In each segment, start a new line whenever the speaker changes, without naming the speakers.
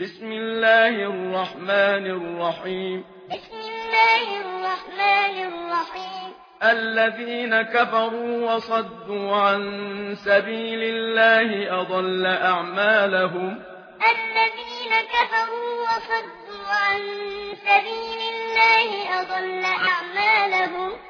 بسم الله الرحمن الرحيم
بسم الله الرحمن الرحيم
الذين كفروا وصدوا عن سبيل الله اضل اعمالهم
الذين كفروا وصدوا عن سبيل الله اضل اعمالهم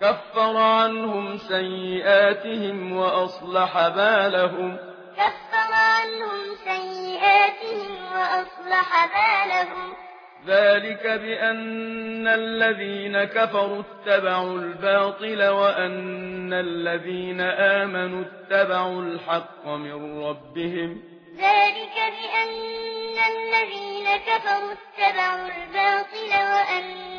كفر عنهم سيئاتهم وأصلح بالهم
كفر عنهم سيئاتهم وأصلح بالهم
ذلك بأن الذين كفروا اتبعوا الباطل وأن الذين آمنوا اتبعوا الحق من ربهم
ذلك بأن الذين كفروا اتبعوا الباطل وأن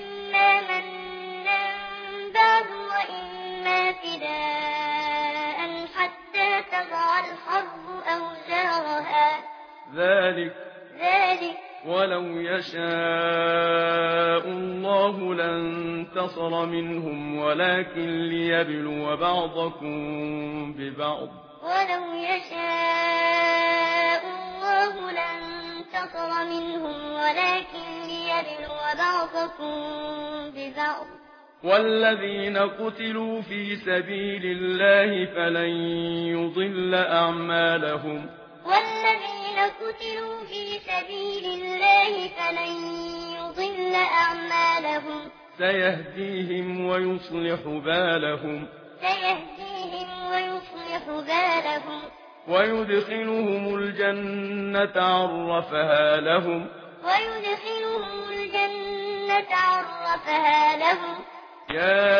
ذلك ذلك
ولو يشاء الله لانتصر منهم ولكن ليبلوا بعضكم ببعض
ولو يشاء الله لانتصر منهم ولكن ليبلوا بعضكم ببعض
والذين قتلوا في سبيل الله فلن يضل أعمالهم
والذين قتلوا في سبيل الله فلن يضل أعمالهم
سيهديهم ويصلح بالهم
سيهديهم ويصلح بالهم
ويدخلهم الجنة عرفها لهم
ويدخلهم الجنة عرفها لهم
يا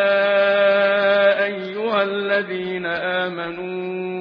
أيها الذين آمنون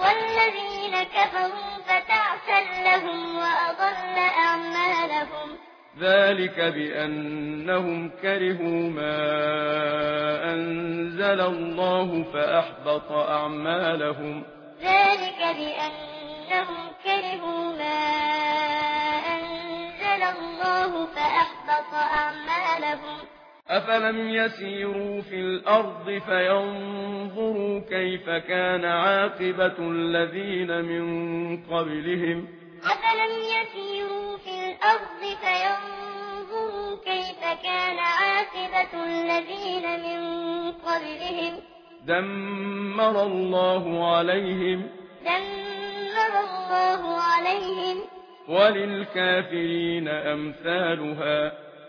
وی نم کتا ہوں بند امر ہوں
ذریعہ کری ہوں ذر بف امر ہوں
کبھی اُم کر
أفلم يسيروا في الأرض فينظروا كيف كان عاقبة الذين من قبلهم
أفلم يسيروا في الأرض فينظروا كيف كان عاقبة الذين من قبلهم
دمر الله عليهم
دمر الله عليهم
وللكافرين أمثالها